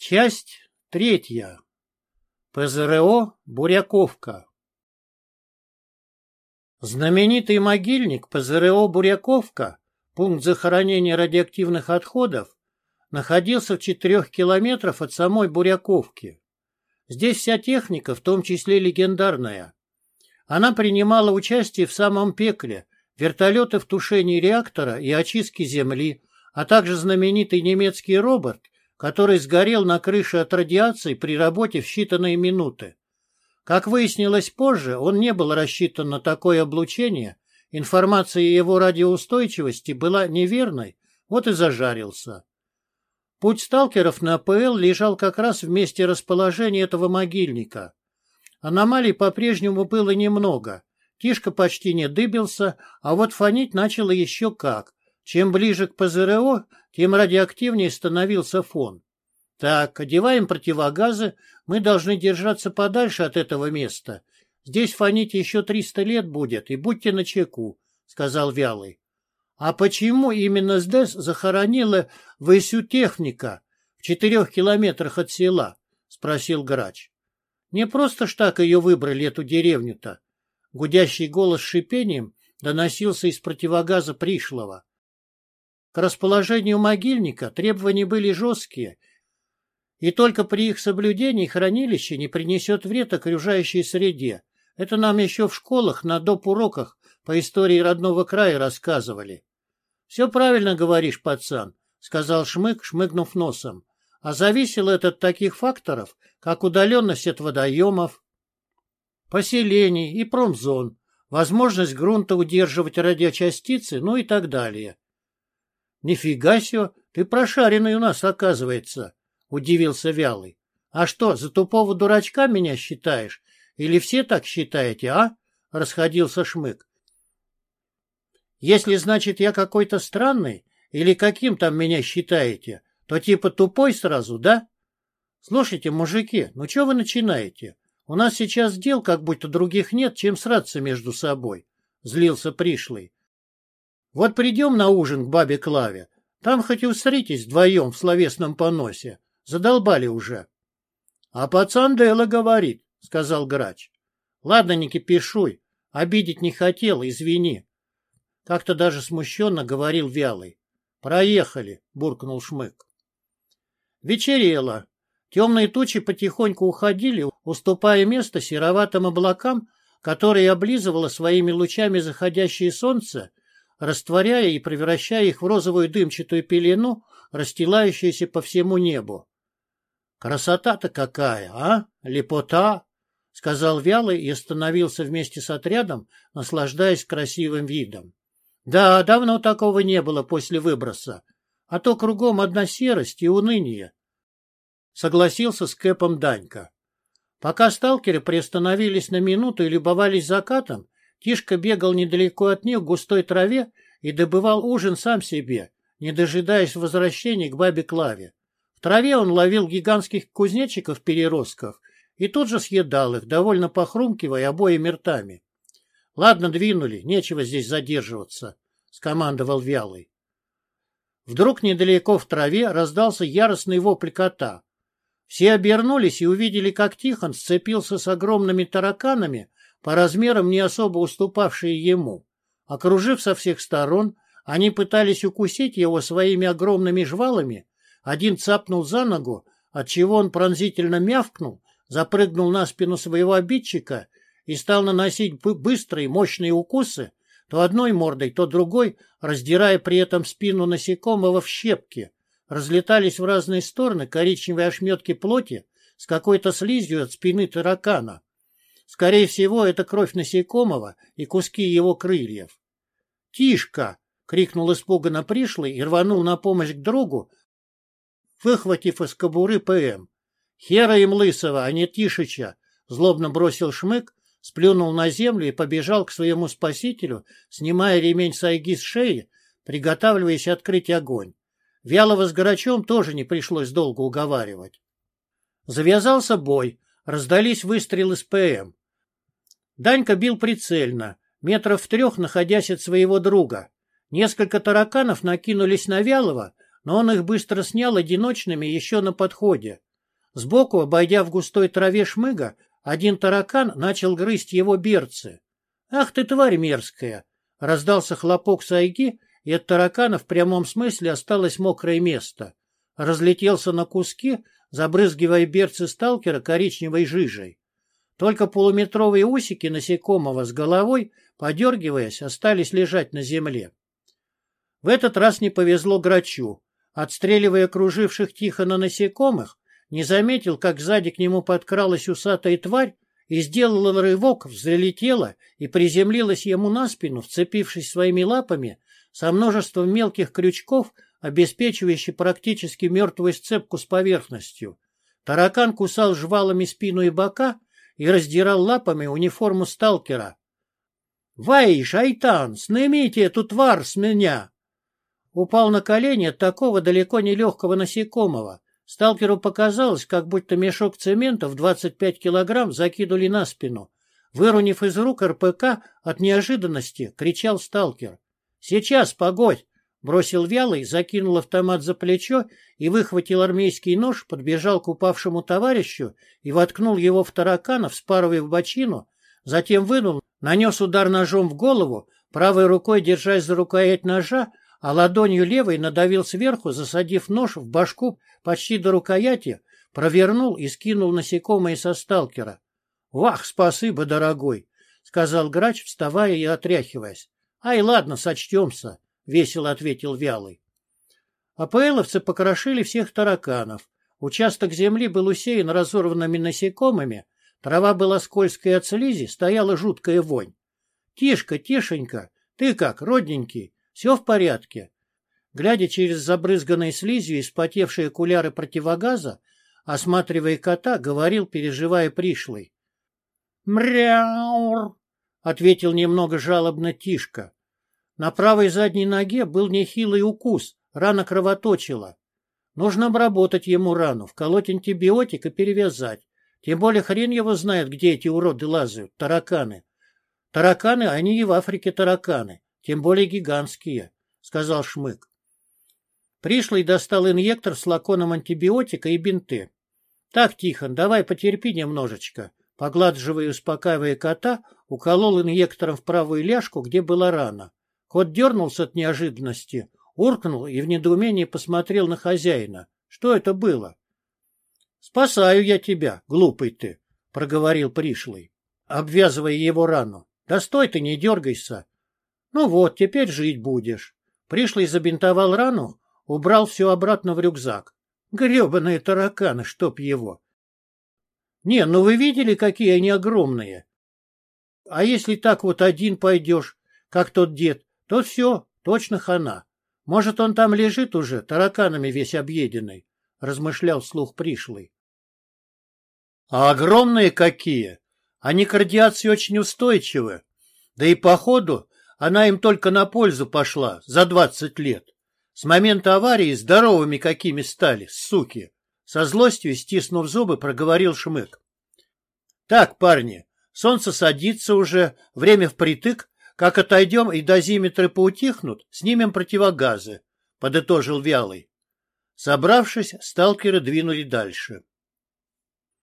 Часть третья. ПЗРО «Буряковка». Знаменитый могильник ПЗРО «Буряковка», пункт захоронения радиоактивных отходов, находился в четырех километрах от самой Буряковки. Здесь вся техника, в том числе легендарная. Она принимала участие в самом пекле, вертолеты в тушении реактора и очистке земли, а также знаменитый немецкий робот – который сгорел на крыше от радиации при работе в считанные минуты. Как выяснилось позже, он не был рассчитан на такое облучение, информация о его радиоустойчивости была неверной, вот и зажарился. Путь сталкеров на АПЛ лежал как раз в месте расположения этого могильника. Аномалий по-прежнему было немного. Тишка почти не дыбился, а вот фонить начало еще как. Чем ближе к ПЗРО, тем радиоактивнее становился фон. Так, одеваем противогазы, мы должны держаться подальше от этого места. Здесь фонить еще триста лет будет, и будьте начеку, — сказал Вялый. — А почему именно здесь захоронила Высю техника в четырех километрах от села? — спросил Грач. — Не просто ж так ее выбрали, эту деревню-то. Гудящий голос с шипением доносился из противогаза пришлого. К расположению могильника требования были жесткие, и только при их соблюдении хранилище не принесет вред окружающей среде. Это нам еще в школах на доп. уроках по истории родного края рассказывали. — Все правильно говоришь, пацан, — сказал Шмык, шмыгнув носом. А зависело это от таких факторов, как удаленность от водоемов, поселений и промзон, возможность грунта удерживать радиочастицы, ну и так далее. — Нифига себе, ты прошаренный у нас, оказывается, — удивился Вялый. — А что, за тупого дурачка меня считаешь? Или все так считаете, а? — расходился Шмык. — Если, значит, я какой-то странный, или каким там меня считаете, то типа тупой сразу, да? Слушайте, мужики, ну что вы начинаете? У нас сейчас дел как будто других нет, чем сраться между собой, — злился пришлый. Вот придем на ужин к бабе Клаве. Там хоть и усритесь вдвоем в словесном поносе. Задолбали уже. — А пацан Дело говорит, — сказал грач. — Ладно, не кипишуй. Обидеть не хотел, извини. Как-то даже смущенно говорил Вялый. — Проехали, — буркнул Шмык. Вечерело. Темные тучи потихоньку уходили, уступая место сероватым облакам, которые облизывало своими лучами заходящее солнце растворяя и превращая их в розовую дымчатую пелену, расстилающуюся по всему небу. «Красота-то какая, а? Лепота!» — сказал Вялый и остановился вместе с отрядом, наслаждаясь красивым видом. «Да, давно такого не было после выброса, а то кругом одна серость и уныние», — согласился с Кэпом Данька. Пока сталкеры приостановились на минуту и любовались закатом, Тишка бегал недалеко от них в густой траве и добывал ужин сам себе, не дожидаясь возвращения к бабе Клаве. В траве он ловил гигантских кузнечиков-переростков и тут же съедал их, довольно похрумкивая обоими ртами. — Ладно, двинули, нечего здесь задерживаться, — скомандовал Вялый. Вдруг недалеко в траве раздался яростный вопль кота. Все обернулись и увидели, как Тихон сцепился с огромными тараканами, по размерам не особо уступавшие ему. Окружив со всех сторон, они пытались укусить его своими огромными жвалами. Один цапнул за ногу, отчего он пронзительно мявкнул, запрыгнул на спину своего обидчика и стал наносить быстрые мощные укусы, то одной мордой, то другой, раздирая при этом спину насекомого в щепки. Разлетались в разные стороны коричневые ошметки плоти с какой-то слизью от спины таракана. Скорее всего, это кровь насекомого и куски его крыльев. «Тишка!» — крикнул испуганно пришлый и рванул на помощь к другу, выхватив из кобуры ПМ. «Хера им лысого, а не Тишича!» — злобно бросил шмык, сплюнул на землю и побежал к своему спасителю, снимая ремень сайги с шеи, приготавливаясь открыть огонь. Вялого с Горачом тоже не пришлось долго уговаривать. Завязался бой, раздались выстрелы с ПМ. Данька бил прицельно, метров в трех находясь от своего друга. Несколько тараканов накинулись на Вялова, но он их быстро снял одиночными еще на подходе. Сбоку, обойдя в густой траве шмыга, один таракан начал грызть его берцы. «Ах ты, тварь мерзкая!» Раздался хлопок сайги, и от таракана в прямом смысле осталось мокрое место. Разлетелся на куски, забрызгивая берцы сталкера коричневой жижей. Только полуметровые усики насекомого с головой, подергиваясь, остались лежать на земле. В этот раз не повезло грачу. Отстреливая круживших тихо на насекомых, не заметил, как сзади к нему подкралась усатая тварь и сделала рывок, взлетела и приземлилась ему на спину, вцепившись своими лапами со множеством мелких крючков, обеспечивающих практически мертвую сцепку с поверхностью. Таракан кусал жвалами спину и бока и раздирал лапами униформу сталкера. «Вай, шайтан, снимите эту тварь с меня!» Упал на колени от такого далеко не легкого насекомого. Сталкеру показалось, как будто мешок цемента в 25 килограмм закинули на спину. Выронив из рук РПК от неожиданности, кричал сталкер. «Сейчас, погодь!» Бросил вялый, закинул автомат за плечо и выхватил армейский нож, подбежал к упавшему товарищу и воткнул его в таракана, вспарывая бочину, затем вынул, нанес удар ножом в голову, правой рукой держась за рукоять ножа, а ладонью левой надавил сверху, засадив нож в башку почти до рукояти, провернул и скинул насекомое со сталкера. — Вах, спасибо, дорогой! — сказал грач, вставая и отряхиваясь. — Ай, ладно, сочтемся, — весело ответил Вялый. АПЛовцы покрошили всех тараканов. Участок земли был усеян разорванными насекомыми, трава была скользкая от слизи, стояла жуткая вонь. — Тишка, Тишенька, ты как, родненький? Все в порядке. Глядя через забрызганные слизью и спотевшие окуляры противогаза, осматривая кота, говорил, переживая пришлый. «Мряур!» — ответил немного жалобно Тишка. На правой задней ноге был нехилый укус, рана кровоточила. Нужно обработать ему рану, вколоть антибиотик и перевязать. Тем более хрен его знает, где эти уроды лазают, тараканы. Тараканы, они и в Африке тараканы тем более гигантские, — сказал Шмык. Пришлый достал инъектор с лаконом антибиотика и бинты. — Так, Тихон, давай потерпи немножечко. Погладживая и успокаивая кота, уколол инъектором в правую ляжку, где была рана. Кот дернулся от неожиданности, уркнул и в недоумении посмотрел на хозяина. Что это было? — Спасаю я тебя, глупый ты, — проговорил пришлый, обвязывая его рану. — Да стой ты, не дергайся. Ну вот, теперь жить будешь. Пришлый забинтовал рану, убрал все обратно в рюкзак. Гребаные тараканы, чтоб его. Не, ну вы видели, какие они огромные? А если так вот один пойдешь, как тот дед, то все, точно хана. Может, он там лежит уже, тараканами весь объеденный, размышлял слух пришлый. А огромные какие! Они к очень устойчивы. Да и походу она им только на пользу пошла за двадцать лет. С момента аварии здоровыми какими стали, суки. Со злостью, стиснув зубы, проговорил Шмык. Так, парни, солнце садится уже, время впритык, как отойдем и дозиметры поутихнут, снимем противогазы, подытожил Вялый. Собравшись, сталкеры двинули дальше.